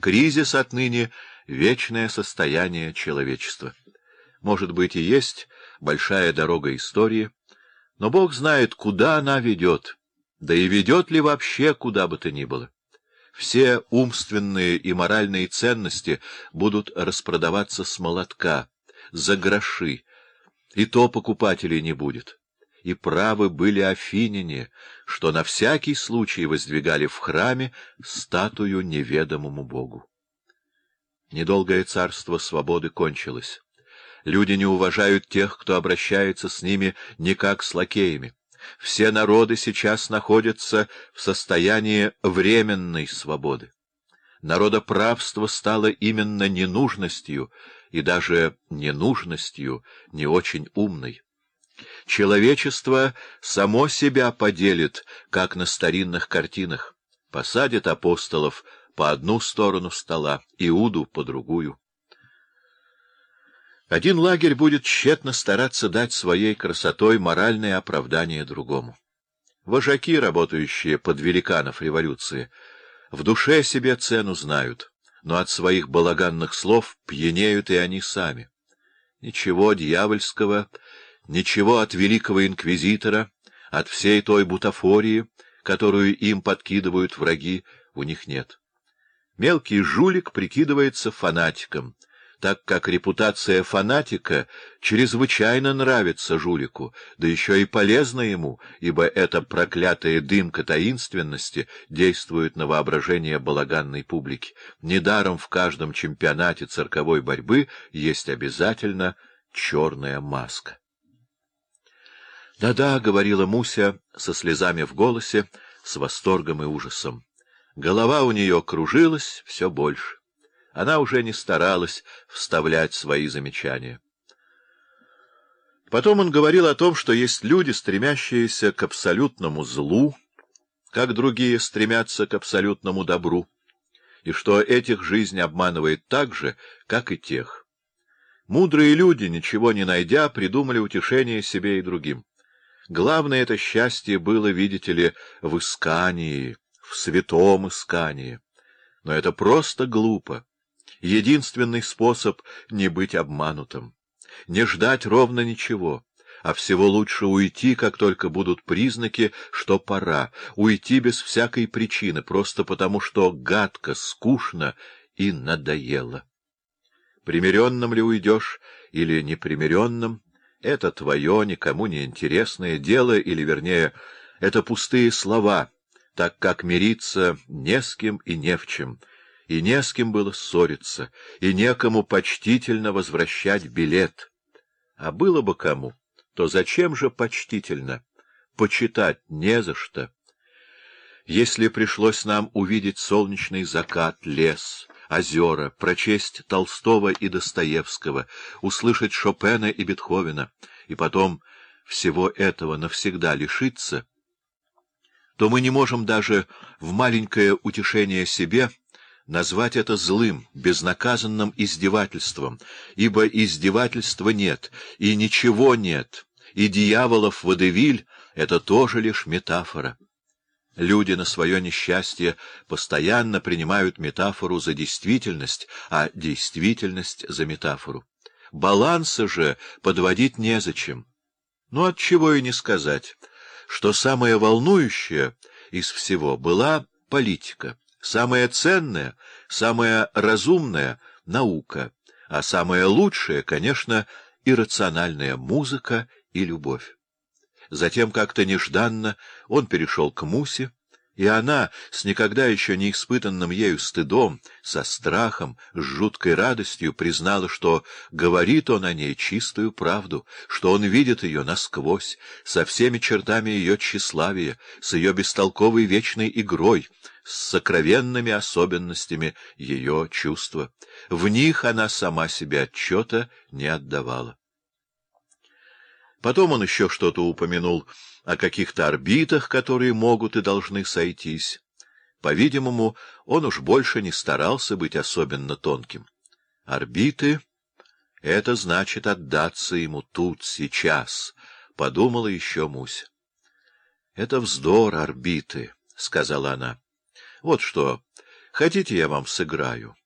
Кризис отныне — вечное состояние человечества. Может быть, и есть большая дорога истории, но Бог знает, куда она ведет, да и ведет ли вообще куда бы то ни было. Все умственные и моральные ценности будут распродаваться с молотка, за гроши, и то покупателей не будет. И правы были афиняне, что на всякий случай воздвигали в храме статую неведомому Богу. Недолгое царство свободы кончилось. Люди не уважают тех, кто обращается с ними не как с лакеями. Все народы сейчас находятся в состоянии временной свободы. Народоправство стало именно ненужностью, и даже ненужностью не очень умной. Человечество само себя поделит, как на старинных картинах, посадит апостолов по одну сторону стола, Иуду по другую. Один лагерь будет тщетно стараться дать своей красотой моральное оправдание другому. Вожаки, работающие под великанов революции, в душе себе цену знают, но от своих балаганных слов пьянеют и они сами. Ничего дьявольского, ничего от великого инквизитора, от всей той бутафории, которую им подкидывают враги, у них нет. Мелкий жулик прикидывается фанатиком — так как репутация фанатика чрезвычайно нравится жулику, да еще и полезна ему, ибо эта проклятая дымка таинственности действует на воображение балаганной публики. Недаром в каждом чемпионате цирковой борьбы есть обязательно черная маска. «Да-да», — говорила Муся со слезами в голосе, с восторгом и ужасом. Голова у нее кружилась все больше. Она уже не старалась вставлять свои замечания. Потом он говорил о том, что есть люди, стремящиеся к абсолютному злу, как другие стремятся к абсолютному добру, и что этих жизнь обманывает так же, как и тех. Мудрые люди, ничего не найдя, придумали утешение себе и другим. Главное это счастье было, видите ли, в искании, в святом искании. Но это просто глупо единственный способ не быть обманутым, не ждать ровно ничего, а всего лучше уйти, как только будут признаки, что пора, уйти без всякой причины, просто потому что гадко, скучно и надоело. Примиренным ли уйдешь или непримиренным — это твое, никому не интересное дело, или, вернее, это пустые слова, так как мириться не с кем и не в чем — и не с кем было ссориться, и некому почтительно возвращать билет. А было бы кому, то зачем же почтительно? Почитать не за что. Если пришлось нам увидеть солнечный закат, лес, озера, прочесть Толстого и Достоевского, услышать Шопена и Бетховена, и потом всего этого навсегда лишиться, то мы не можем даже в маленькое утешение себе назвать это злым, безнаказанным издевательством, ибо издевательства нет, и ничего нет, и дьяволов водевиль — это тоже лишь метафора. Люди на свое несчастье постоянно принимают метафору за действительность, а действительность за метафору. Баланса же подводить незачем. Но отчего и не сказать, что самое волнующее из всего была политика. Самое ценное, самое разумное — наука, а самое лучшее, конечно, иррациональная музыка и любовь. Затем как-то нежданно он перешел к Мусе, и она, с никогда еще не испытанным ею стыдом, со страхом, с жуткой радостью признала, что говорит он о ней чистую правду, что он видит ее насквозь, со всеми чертами ее тщеславия, с ее бестолковой вечной игрой, с сокровенными особенностями ее чувства. В них она сама себе отчета не отдавала. Потом он еще что-то упомянул о каких-то орбитах, которые могут и должны сойтись. По-видимому, он уж больше не старался быть особенно тонким. Орбиты — это значит отдаться ему тут, сейчас, — подумала еще Муся. — Это вздор, орбиты, — сказала она. — Вот что, Хотите, я вам сыграю?